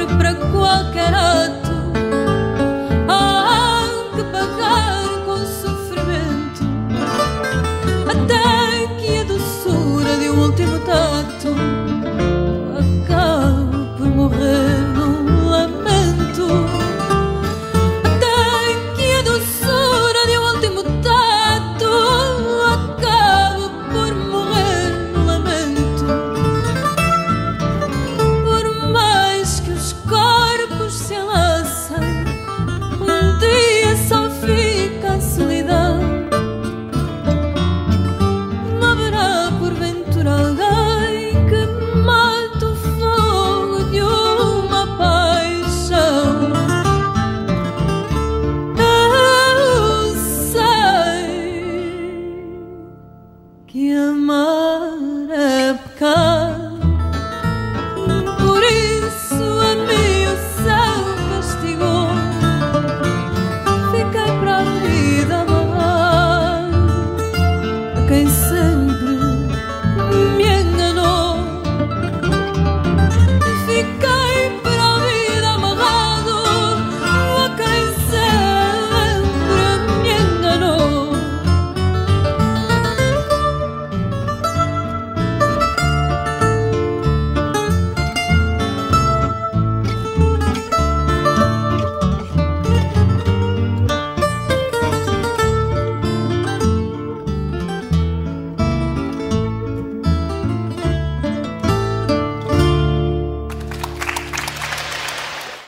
sempre para qualquer hora. Que amar é pecado.